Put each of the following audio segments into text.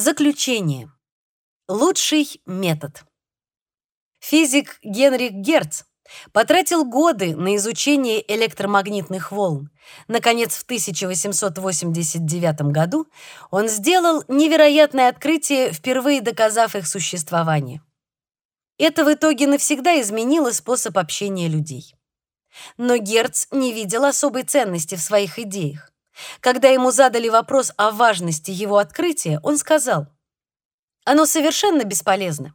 Заключение. Лучший метод. Физик Генрих Герц потратил годы на изучение электромагнитных волн. Наконец, в 1889 году он сделал невероятное открытие, впервые доказав их существование. Это в итоге навсегда изменило способ общения людей. Но Герц не видел особой ценности в своих идеях. Когда ему задали вопрос о важности его открытия, он сказал: "Оно совершенно бесполезно".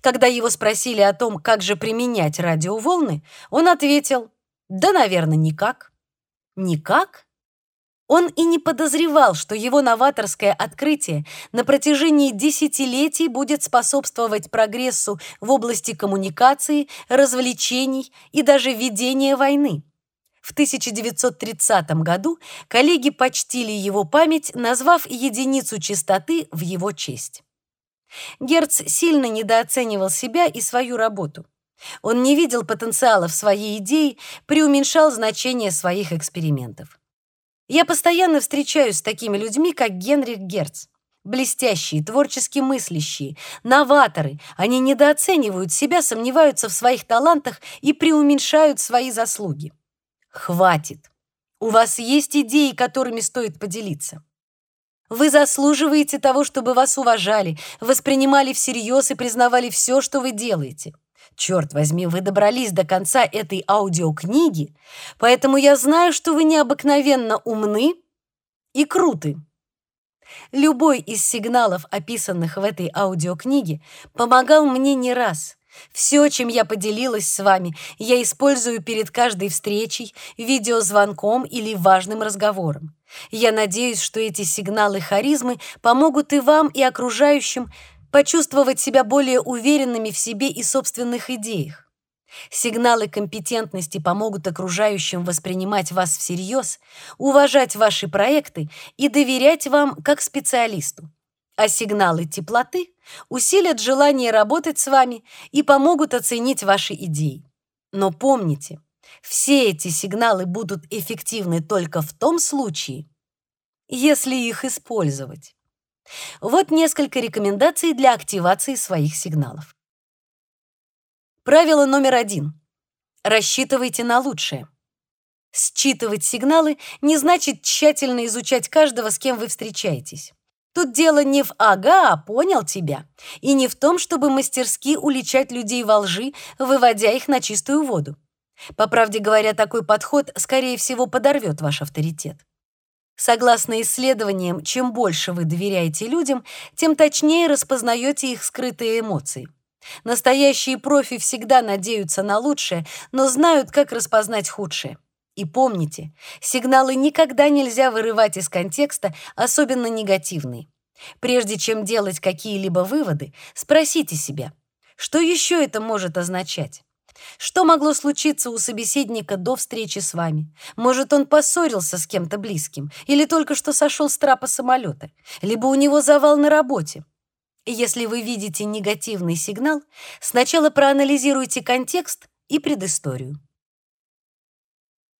Когда его спросили о том, как же применять радиоволны, он ответил: "Да, наверное, никак". Никак? Он и не подозревал, что его новаторское открытие на протяжении десятилетий будет способствовать прогрессу в области коммуникации, развлечений и даже ведения войны. В 1930 году коллеги почтили его память, назвав единицу частоты в его честь. Герц сильно недооценивал себя и свою работу. Он не видел потенциала в своей идее, преуменьшал значение своих экспериментов. Я постоянно встречаюсь с такими людьми, как Генрих Герц. Блестящие, творчески мыслящие, новаторы. Они недооценивают себя, сомневаются в своих талантах и преуменьшают свои заслуги. Хватит. У вас есть идеи, которыми стоит поделиться. Вы заслуживаете того, чтобы вас уважали, воспринимали всерьез и признавали все, что вы делаете. Черт возьми, вы добрались до конца этой аудиокниги, поэтому я знаю, что вы необыкновенно умны и круты. Любой из сигналов, описанных в этой аудиокниге, помогал мне не раз. Все, чем я поделилась с вами, я использую перед каждой встречей, видеозвонком или важным разговором. Я надеюсь, что эти сигналы харизмы помогут и вам, и окружающим почувствовать себя более уверенными в себе и собственных идеях. Сигналы компетентности помогут окружающим воспринимать вас всерьез, уважать ваши проекты и доверять вам как специалисту а сигналы теплоты усилят желание работать с вами и помогут оценить ваши идеи. Но помните, все эти сигналы будут эффективны только в том случае, если их использовать. Вот несколько рекомендаций для активации своих сигналов. Правило номер один. Рассчитывайте на лучшее. Считывать сигналы не значит тщательно изучать каждого, с кем вы встречаетесь. Тут дело не в «ага, а понял тебя», и не в том, чтобы мастерски уличать людей во лжи, выводя их на чистую воду. По правде говоря, такой подход, скорее всего, подорвет ваш авторитет. Согласно исследованиям, чем больше вы доверяете людям, тем точнее распознаете их скрытые эмоции. Настоящие профи всегда надеются на лучшее, но знают, как распознать худшее. И помните, сигналы никогда нельзя вырывать из контекста, особенно негативные. Прежде чем делать какие-либо выводы, спросите себя, что еще это может означать? Что могло случиться у собеседника до встречи с вами? Может, он поссорился с кем-то близким или только что сошел с трапа самолета, либо у него завал на работе? Если вы видите негативный сигнал, сначала проанализируйте контекст и предысторию.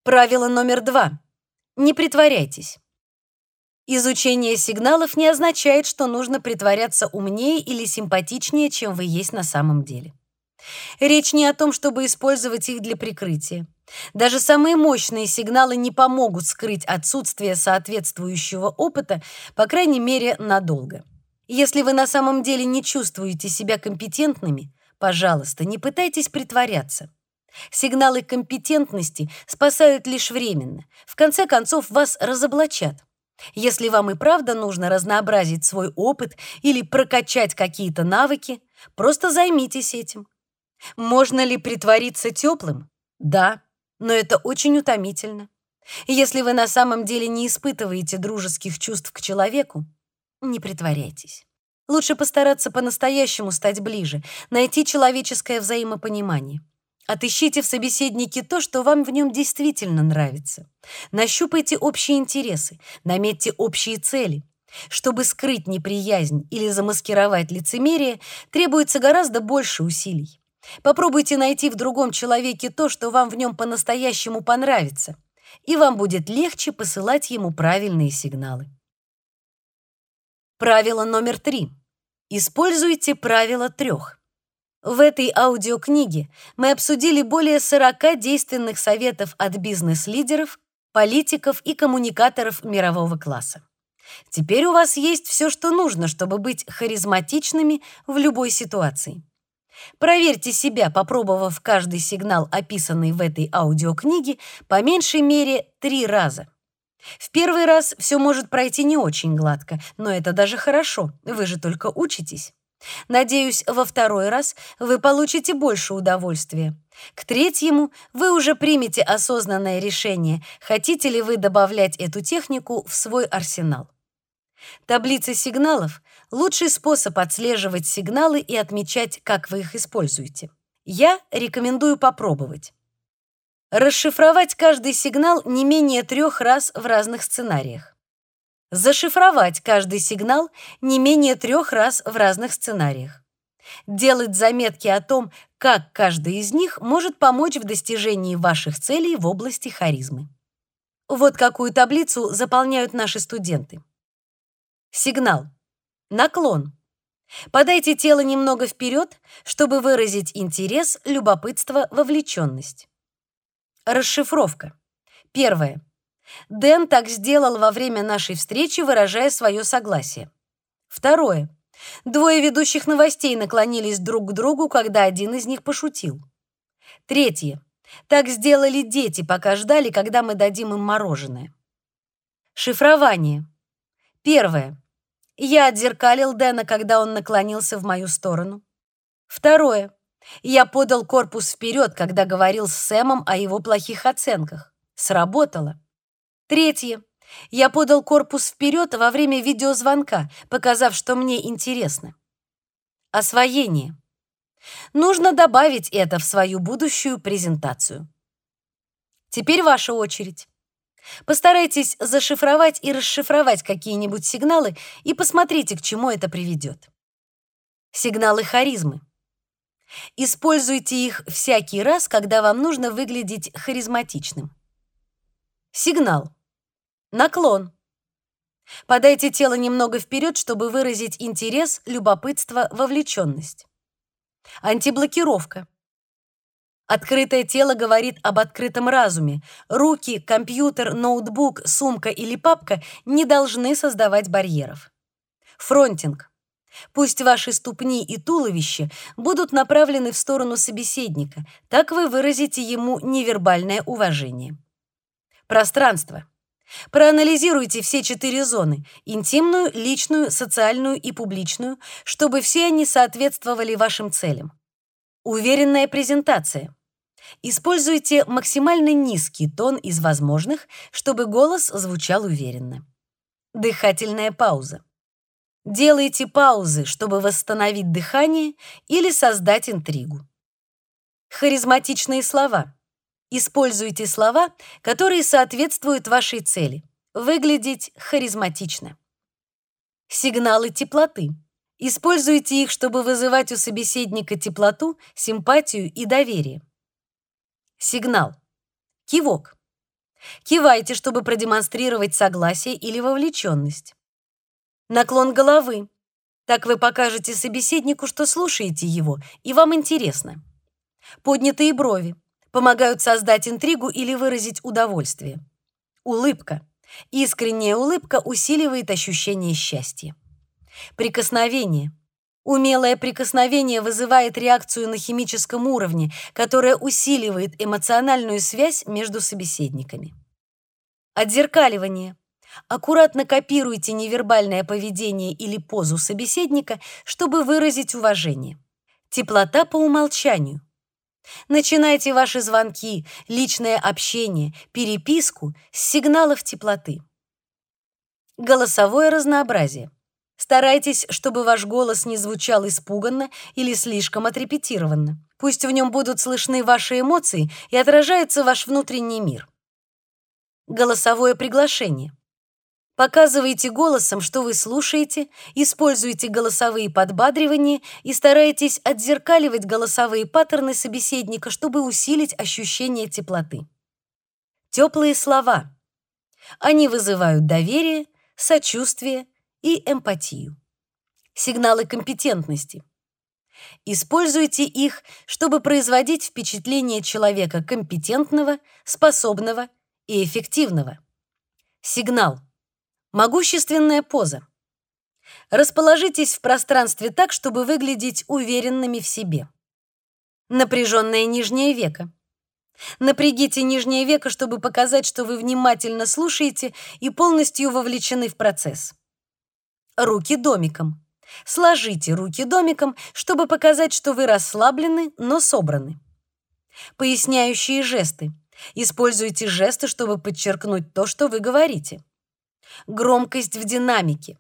Правило номер два. Не притворяйтесь. Изучение сигналов не означает, что нужно притворяться умнее или симпатичнее, чем вы есть на самом деле. Речь не о том, чтобы использовать их для прикрытия. Даже самые мощные сигналы не помогут скрыть отсутствие соответствующего опыта, по крайней мере, надолго. Если вы на самом деле не чувствуете себя компетентными, пожалуйста, не пытайтесь притворяться. Сигналы компетентности спасают лишь временно. В конце концов вас разоблачат. Если вам и правда нужно разнообразить свой опыт или прокачать какие-то навыки, просто займитесь этим. Можно ли притвориться теплым? Да, но это очень утомительно. Если вы на самом деле не испытываете дружеских чувств к человеку, не притворяйтесь. Лучше постараться по-настоящему стать ближе, найти человеческое взаимопонимание. Отыщите в собеседнике то, что вам в нем действительно нравится. Нащупайте общие интересы, наметьте общие цели. Чтобы скрыть неприязнь или замаскировать лицемерие, требуется гораздо больше усилий. Попробуйте найти в другом человеке то, что вам в нем по-настоящему понравится, и вам будет легче посылать ему правильные сигналы. Правило номер три. Используйте правило трех. В этой аудиокниге мы обсудили более 40 действенных советов от бизнес-лидеров, политиков и коммуникаторов мирового класса. Теперь у вас есть все, что нужно, чтобы быть харизматичными в любой ситуации. Проверьте себя, попробовав каждый сигнал, описанный в этой аудиокниге, по меньшей мере три раза. В первый раз все может пройти не очень гладко, но это даже хорошо, вы же только учитесь. Надеюсь, во второй раз вы получите больше удовольствия. К третьему вы уже примете осознанное решение, хотите ли вы добавлять эту технику в свой арсенал. Таблица сигналов — лучший способ отслеживать сигналы и отмечать, как вы их используете. Я рекомендую попробовать. Расшифровать каждый сигнал не менее трех раз в разных сценариях. Зашифровать каждый сигнал не менее трех раз в разных сценариях. Делать заметки о том, как каждый из них может помочь в достижении ваших целей в области харизмы. Вот какую таблицу заполняют наши студенты. Сигнал. Наклон. Подайте тело немного вперед, чтобы выразить интерес, любопытство, вовлеченность. Расшифровка. Первое. Дэн так сделал во время нашей встречи, выражая свое согласие. Второе. Двое ведущих новостей наклонились друг к другу, когда один из них пошутил. Третье. Так сделали дети, пока ждали, когда мы дадим им мороженое. Шифрование. Первое. Я отзеркалил Дэна, когда он наклонился в мою сторону. Второе. Я подал корпус вперед, когда говорил с Сэмом о его плохих оценках. Сработало. Третье. Я подал корпус вперед во время видеозвонка, показав, что мне интересно. Освоение. Нужно добавить это в свою будущую презентацию. Теперь ваша очередь. Постарайтесь зашифровать и расшифровать какие-нибудь сигналы и посмотрите, к чему это приведет. Сигналы харизмы. Используйте их всякий раз, когда вам нужно выглядеть харизматичным. Сигнал. Наклон. Подайте тело немного вперед, чтобы выразить интерес, любопытство, вовлеченность. Антиблокировка. Открытое тело говорит об открытом разуме. Руки, компьютер, ноутбук, сумка или папка не должны создавать барьеров. Фронтинг. Пусть ваши ступни и туловище будут направлены в сторону собеседника. Так вы выразите ему невербальное уважение. Пространство. Проанализируйте все четыре зоны: интимную, личную, социальную и публичную, чтобы все они соответствовали вашим целям. Уверенная презентация. Используйте максимально низкий тон из возможных, чтобы голос звучал уверенно. Дыхательная пауза. Делайте паузы, чтобы восстановить дыхание или создать интригу. Харизматичные слова. Используйте слова, которые соответствуют вашей цели. Выглядеть харизматично. Сигналы теплоты. Используйте их, чтобы вызывать у собеседника теплоту, симпатию и доверие. Сигнал. Кивок. Кивайте, чтобы продемонстрировать согласие или вовлеченность. Наклон головы. Так вы покажете собеседнику, что слушаете его, и вам интересно. Поднятые брови помогают создать интригу или выразить удовольствие. Улыбка. Искренняя улыбка усиливает ощущение счастья. Прикосновение. Умелое прикосновение вызывает реакцию на химическом уровне, которая усиливает эмоциональную связь между собеседниками. Отзеркаливание. Аккуратно копируйте невербальное поведение или позу собеседника, чтобы выразить уважение. Теплота по умолчанию. Начинайте ваши звонки, личное общение, переписку с сигналов теплоты. Голосовое разнообразие. Старайтесь, чтобы ваш голос не звучал испуганно или слишком отрепетированно. Пусть в нем будут слышны ваши эмоции и отражается ваш внутренний мир. Голосовое приглашение. Показывайте голосом, что вы слушаете, используйте голосовые подбадривания и старайтесь отзеркаливать голосовые паттерны собеседника, чтобы усилить ощущение теплоты. Теплые слова. Они вызывают доверие, сочувствие и эмпатию. Сигналы компетентности. Используйте их, чтобы производить впечатление человека компетентного, способного и эффективного. Сигнал. Могущественная поза. Расположитесь в пространстве так, чтобы выглядеть уверенными в себе. Напряженное нижнее веко. Напрягите нижнее веко, чтобы показать, что вы внимательно слушаете и полностью вовлечены в процесс. Руки домиком. Сложите руки домиком, чтобы показать, что вы расслаблены, но собраны. Поясняющие жесты. Используйте жесты, чтобы подчеркнуть то, что вы говорите. Громкость в динамике.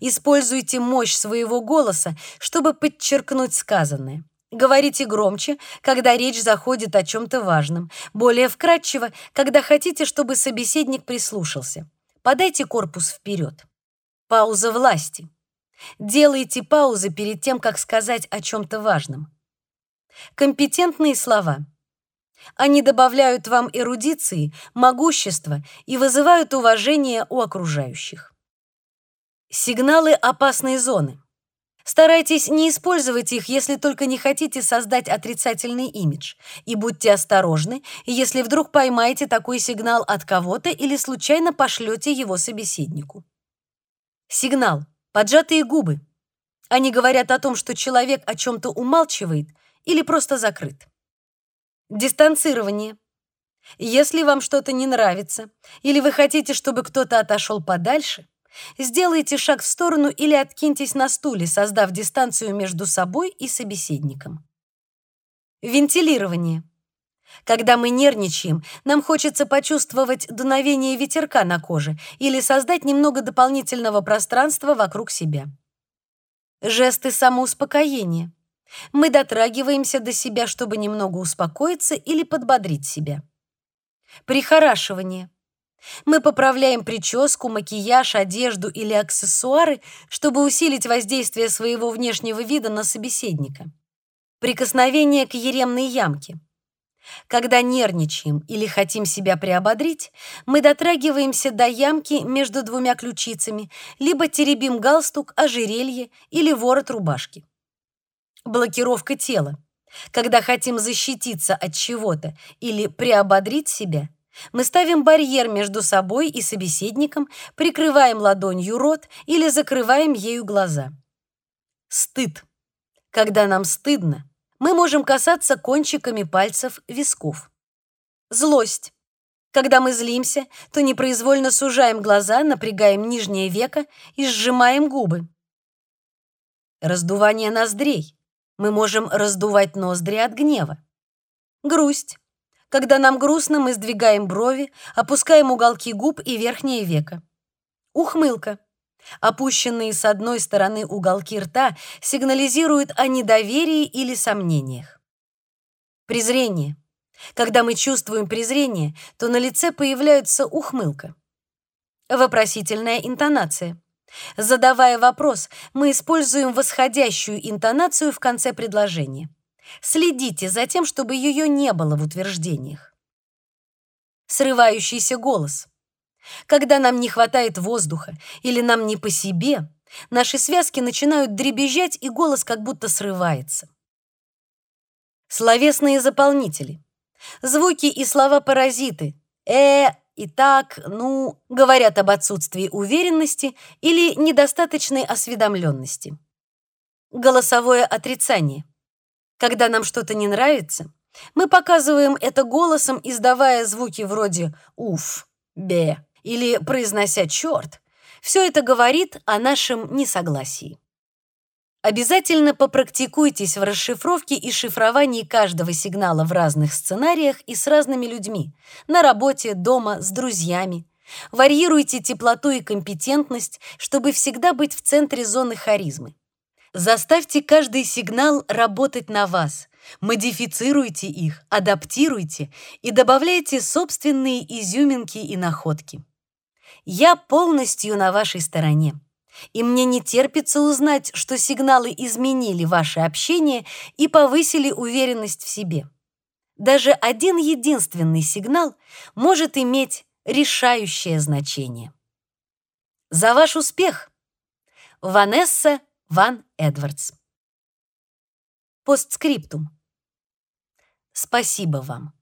Используйте мощь своего голоса, чтобы подчеркнуть сказанное. Говорите громче, когда речь заходит о чем то важном, более вкратчиво, когда хотите, чтобы собеседник прислушался. Подайте корпус вперед. Пауза власти. Делайте паузы перед тем, как сказать о чем то важном. Компетентные слова. Они добавляют вам эрудиции, могущества и вызывают уважение у окружающих. Сигналы опасной зоны. Старайтесь не использовать их, если только не хотите создать отрицательный имидж. И будьте осторожны, если вдруг поймаете такой сигнал от кого-то или случайно пошлете его собеседнику. Сигнал. Поджатые губы. Они говорят о том, что человек о чем то умалчивает или просто закрыт. Дистанцирование. Если вам что-то не нравится или вы хотите, чтобы кто-то отошел подальше, Сделайте шаг в сторону или откиньтесь на стуле, создав дистанцию между собой и собеседником. Вентилирование. Когда мы нервничаем, нам хочется почувствовать дуновение ветерка на коже или создать немного дополнительного пространства вокруг себя. Жесты самоуспокоения. Мы дотрагиваемся до себя, чтобы немного успокоиться или подбодрить себя. Прихорашивание. Мы поправляем прическу, макияж, одежду или аксессуары, чтобы усилить воздействие своего внешнего вида на собеседника. Прикосновение к еремной ямке. Когда нервничаем или хотим себя приободрить, мы дотрагиваемся до ямки между двумя ключицами, либо теребим галстук, ожерелье или ворот рубашки. Блокировка тела. Когда хотим защититься от чего-то или приободрить себя, мы ставим барьер между собой и собеседником, прикрываем ладонью рот или закрываем ею глаза. Стыд. Когда нам стыдно, мы можем касаться кончиками пальцев висков. Злость. Когда мы злимся, то непроизвольно сужаем глаза, напрягаем нижнее веко и сжимаем губы. Раздувание ноздрей. Мы можем раздувать ноздри от гнева. Грусть. Когда нам грустно, мы сдвигаем брови, опускаем уголки губ и верхнее веко. Ухмылка. Опущенные с одной стороны уголки рта сигнализируют о недоверии или сомнениях. Презрение. Когда мы чувствуем презрение, то на лице появляется ухмылка. Вопросительная интонация. Задавая вопрос, мы используем восходящую интонацию в конце предложения. Следите за тем, чтобы ее не было в утверждениях. Срывающийся голос. Когда нам не хватает воздуха или нам не по себе, наши связки начинают дребезжать, и голос как будто срывается. Словесные заполнители. Звуки и слова-паразиты. «э», и так, ну, говорят об отсутствии уверенности или недостаточной осведомленности. Голосовое отрицание. Когда нам что-то не нравится, мы показываем это голосом, издавая звуки вроде «уф», «бе» или произнося «чёрт». Все это говорит о нашем несогласии. Обязательно попрактикуйтесь в расшифровке и шифровании каждого сигнала в разных сценариях и с разными людьми, на работе, дома, с друзьями. Варьируйте теплоту и компетентность, чтобы всегда быть в центре зоны харизмы. Заставьте каждый сигнал работать на вас. Модифицируйте их, адаптируйте и добавляйте собственные изюминки и находки. Я полностью на вашей стороне. И мне не терпится узнать, что сигналы изменили ваше общение и повысили уверенность в себе. Даже один единственный сигнал может иметь решающее значение. За ваш успех! Ванесса Ван Эдвардс. Постскриптум. Спасибо вам.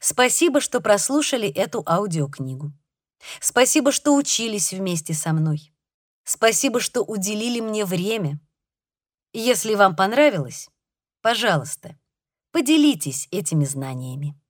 Спасибо, что прослушали эту аудиокнигу. Спасибо, что учились вместе со мной. Спасибо, что уделили мне время. Если вам понравилось, пожалуйста, поделитесь этими знаниями.